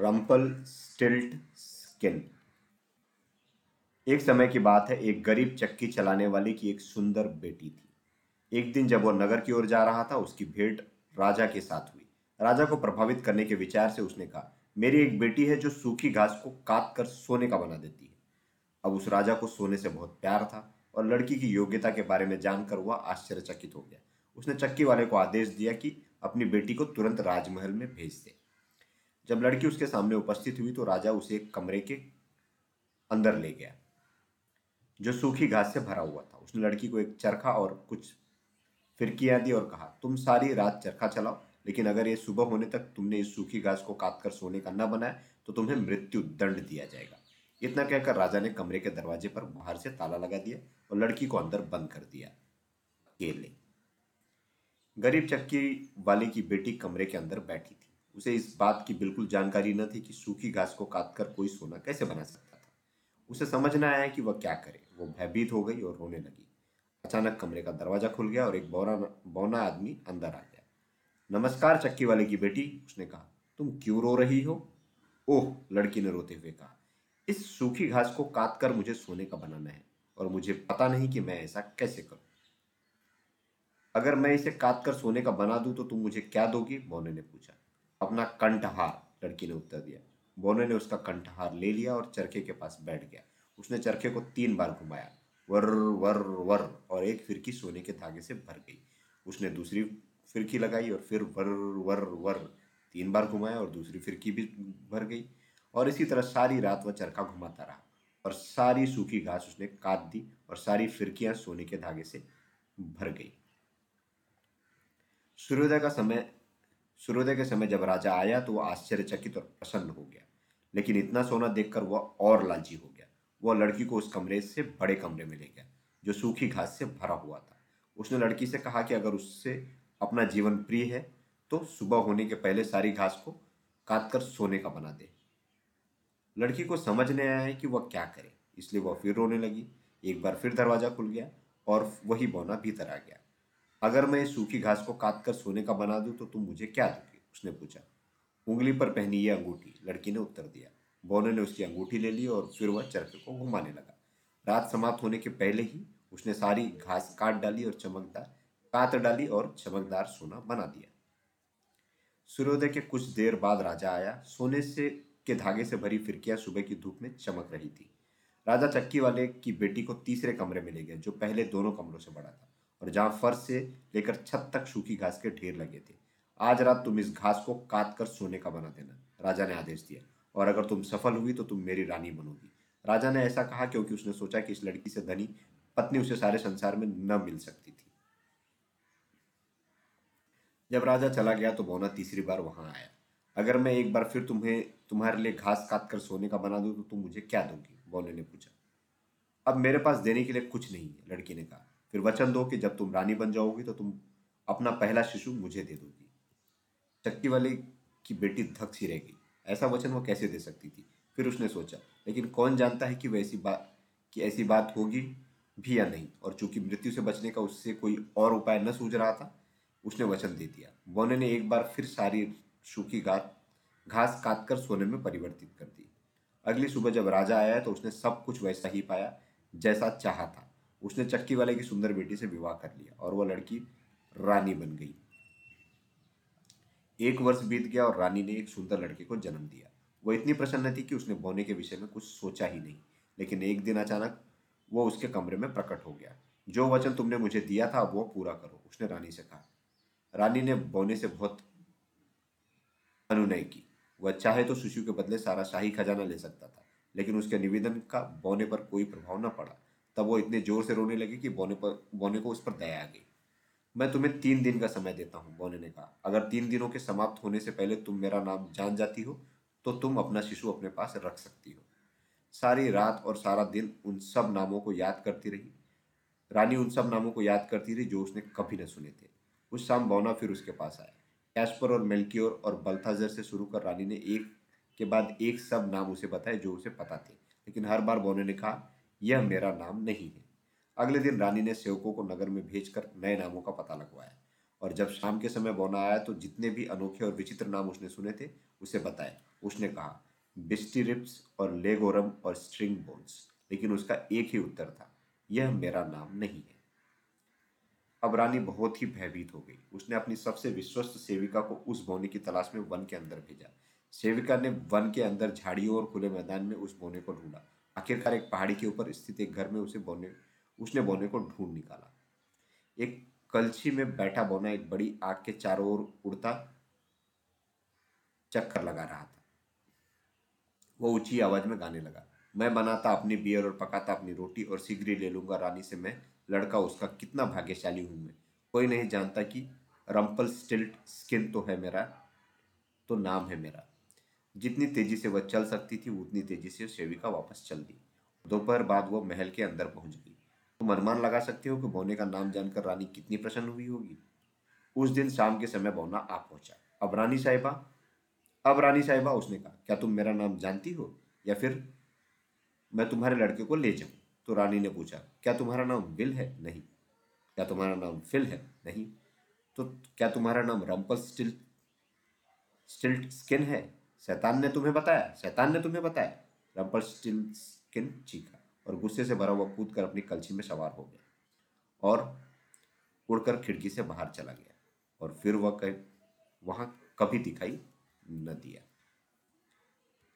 रम्पल स्टिल्ट स्किन। एक समय की बात है, एक गरीब चक्की चलाने वाले की एक सुंदर बेटी थी। एक दिन जब वह नगर की ओर जा रहा था, उसकी भेंट राजा के साथ हुई। राजा को प्रभावित करने के विचार से उसने कहा, मेरी एक बेटी है जो सूखी घास को काट कर सोने का बना देती है। अब उस राजा को सोने से बहुत प्यार था और लड़की की योग्यता के बारे में जानकर वह आश्चर्यचकित हो गया। उसने चक्की वाले को आदेश दिया कि अपनी बेटी को तुरंत राजमहल में भेज दे। जब लड़की उसके सामने उपस्थित हुई तो राजा उसे एक कमरे के अंदर ले गया, जो सूखी घास से भरा हुआ था। उसने लड़की को एक चरखा और कुछ फिरकियाँ दी और कहा, तुम सारी रात चरखा चलाओ, लेकिन अगर ये सुबह होने तक तुमने इस सूखी घास को काट कर सोने का न बनाया तो तुम्हें मृत्यु दंड दिया जाएगा। इतना कहकर राजा ने कमरे के दरवाजे पर बाहर से ताला लगा दिया और लड़की को अंदर बंद कर दिया, अकेले। गरीब चक्की वाले की बेटी कमरे के अंदर बैठी थी। उसे इस बात की बिल्कुल जानकारी न थी कि सूखी घास को काटकर कोई सोना कैसे बना सकता था। उसे समझ न आया कि वह क्या करे। वो भयभीत हो गई और रोने लगी। अचानक कमरे का दरवाज़ा खुल गया और एक बौरा बौना आदमी अंदर आ गया। नमस्कार, चक्की वाले की बेटी, उसने कहा। तुम क्यों रो रही हो? ओह, लड़की ने रोते हुए कहा। इस सूखी घास को काट कर मुझे सोने का बनाना है और मुझे पता नहीं कि मैं ऐसा कैसे करूँ। अगर मैं इसे काट कर सोने का बना दूँ तो तुम मुझे क्या दोगी? मोने ने पूछा। अपना कंठहार, लड़की ने उत्तर दिया। बोने ने उसका कंठहार ले लिया और चरखे के पास बैठ गया। उसने चरखे को तीन बार घुमाया। वर वर वर, और एक फिरकी सोने के धागे से भर गई। उसने दूसरी फिरकी लगाई और फिर वर वर वर तीन बार घुमाया और दूसरी फिरकी भी भर गई। और इसी तरह सारी रात वह चरखा घुमाता रहा और सारी सूखी घास उसने काट दी और सारी फिरकियाँ सोने के धागे से भर गई। सूर्योदय का समय सूर्योदय के समय जब राजा आया तो वह आश्चर्यचकित और प्रसन्न हो गया। लेकिन इतना सोना देखकर वह और लालची हो गया। वह लड़की को उस कमरे से बड़े कमरे में ले गया, जो सूखी घास से भरा हुआ था। उसने लड़की से कहा कि अगर उससे अपना जीवन प्रिय है तो सुबह होने के पहले सारी घास को काट कर सोने का बना दे। लड़की को समझ नहीं आया कि वह क्या करे, इसलिए वह फिर रोने लगी। एक बार फिर दरवाज़ा खुल गया और वही बौना भीतर आ गया। अगर मैं सूखी घास को काट कर सोने का बना दूँ तो तुम मुझे क्या दोगे? उसने पूछा। उंगली पर पहनी ये अंगूठी। लड़की ने उत्तर दिया। बोने ने उसकी अंगूठी ले ली और फिर वह चरखे को घुमाने लगा। रात समाप्त होने के पहले ही उसने सारी घास काट डाली और चमकदार काट डाली और चमकदार सोना बना दिया। सूर्योदय के कुछ देर बाद राजा आया। सोने से के धागे से भरी फिरकियाँ सुबह की धूप में चमक रही थी। राजा चक्की वाले की बेटी को तीसरे कमरे में ले गए, जो पहले दोनों कमरों से बड़ा था। और जहाँ फर्श से लेकर छत तक सूखी घास के ढेर लगे थे। आज रात तुम इस घास को काट कर सोने का बना देना, राजा ने आदेश दिया। और अगर तुम सफल हुई तो तुम मेरी रानी बनोगी। राजा ने ऐसा कहा क्योंकि उसने सोचा कि इस लड़की से धनी पत्नी उसे सारे संसार में न मिल सकती थी। जब राजा चला गया तो बोना तीसरी बार वहाँ आया। अगर मैं एक बार फिर तुम्हें, तुम्हारे लिए घास काट कर सोने का बना दूँ तो तुम मुझे क्या दोगी? बोने ने पूछा। अब मेरे पास देने के लिए कुछ नहीं है, लड़की ने कहा। फिर वचन दो कि जब तुम रानी बन जाओगी तो तुम अपना पहला शिशु मुझे दे दोगी। चक्की वाले की बेटी धक सी रह गई। ऐसा वचन वो कैसे दे सकती थी? फिर उसने सोचा, लेकिन कौन जानता है कि वैसी बात कि ऐसी बात होगी भी या नहीं? और चूँकि मृत्यु से बचने का उससे कोई और उपाय न सूझ रहा था, उसने वचन दे दिया। बोने ने एक बार फिर सारी सूखी घास घास काट कर सोने में परिवर्तित कर दी। अगली सुबह जब राजा आया तो उसने सब कुछ वैसा ही पाया जैसा चाहा था। उसने चक्की वाले की सुंदर बेटी से विवाह कर लिया और वह लड़की रानी बन गई। एक वर्ष बीत गया और रानी ने एक सुंदर लड़के को जन्म दिया। वह इतनी प्रसन्न थी कि उसने बोने के विषय में कुछ सोचा ही नहीं, लेकिन एक दिन अचानक वो उसके कमरे में प्रकट हो गया। जो वचन तुमने मुझे दिया था वो पूरा करो, उसने रानी से कहा। रानी ने बोने से बहुत अनुनय की। वह चाहे तो सुशु के बदले सारा शाही खजाना ले सकता था, लेकिन उसके निवेदन का बोने पर कोई प्रभाव न पड़ा। तब वो इतने ज़ोर से रोने लगी कि बोने पर, बोने को उस पर दया आ गई। मैं तुम्हें तीन दिन का समय देता हूँ, बोने ने कहा। अगर तीन दिनों के समाप्त होने से पहले तुम मेरा नाम जान जाती हो तो तुम अपना शिशु अपने पास रख सकती हो। सारी रात और सारा दिन उन सब नामों को याद करती रही। रानी उन सब नामों को याद करती रही जो उसने कभी न सुने थे। उस शाम बौना फिर उसके पास आया। कैस्पर और मेल्कियोर और बल्थाजर से शुरू कर रानी ने एक के बाद एक सब नाम उसे बताए जो उसे पता थे। लेकिन हर बार बौने ने कहा यह मेरा नाम नहीं है। अगले दिन रानी ने सेवकों को नगर में भेजकर नए नामों का पता लगवाया और जब शाम के समय बोना आया तो जितने भी अनोखे और विचित्र नाम उसने सुने थे, उसे बताए उसने कहा, बिस्टी रिप्स और लेगोरम और स्ट्रिंग बोन्स। लेकिन उसका एक ही उत्तर था, यह मेरा नाम नहीं है। अब रानी बहुत ही भयभीत हो गई। उसने अपनी सबसे विश्वस्त सेविका को उस बोने की तलाश में वन के अंदर भेजा। सेविका ने वन के अंदर झाड़ियों और खुले मैदान में उस बोने को ढूंढा। आखिरकार एक पहाड़ी के ऊपर स्थित एक घर में उसे बोने, उसने बोने को ढूंढ निकाला। एक कलछी में बैठा बोना एक बड़ी आग के चारों ओर उड़ता, चक्कर लगा रहा था। वो ऊँची आवाज़ में गाने लगा, मैं बनाता अपनी बियर और पकाता अपनी रोटी और सिगरी ले लूँगा रानी से मैं, लड़का उसका कितना भाग्यशाली हूँ मैं। कोई नहीं जानता कि रंपल स्टिल्ट स्किन तो है मेरा तो नाम है मेरा। जितनी तेज़ी से वह चल सकती थी, उतनी तेज़ी से सेविका वापस चल दी। दोपहर बाद वह महल के अंदर पहुँच गई। तुम अनुमान लगा सकते हो कि बोने का नाम जानकर रानी कितनी प्रसन्न हुई होगी। उस दिन शाम के समय बोना आ पहुँचा। अब रानी साहिबा? अब रानी साहिबा, उसने कहा, क्या तुम मेरा नाम जानती हो? या फिर मैं तुम्हारे लड़के को ले जाऊँ? तो रानी ने पूछा, क्या तुम्हारा नाम बिल है? नहीं। क्या तुम्हारा नाम फिल है? नहीं। तो क्या तुम्हारा नाम रंपल स्टिल, स्टिल्ट स्किन है? शैतान ने तुम्हें बताया, शैतान ने तुम्हें बताया। रंपल स्टील स्किन चीखा और गुस्से से भरा हुआ कूद कर अपनी कलछी में सवार हो गया और उड़कर खिड़की से बाहर चला गया और फिर वह कहीं, वहाँ कभी दिखाई न दिया।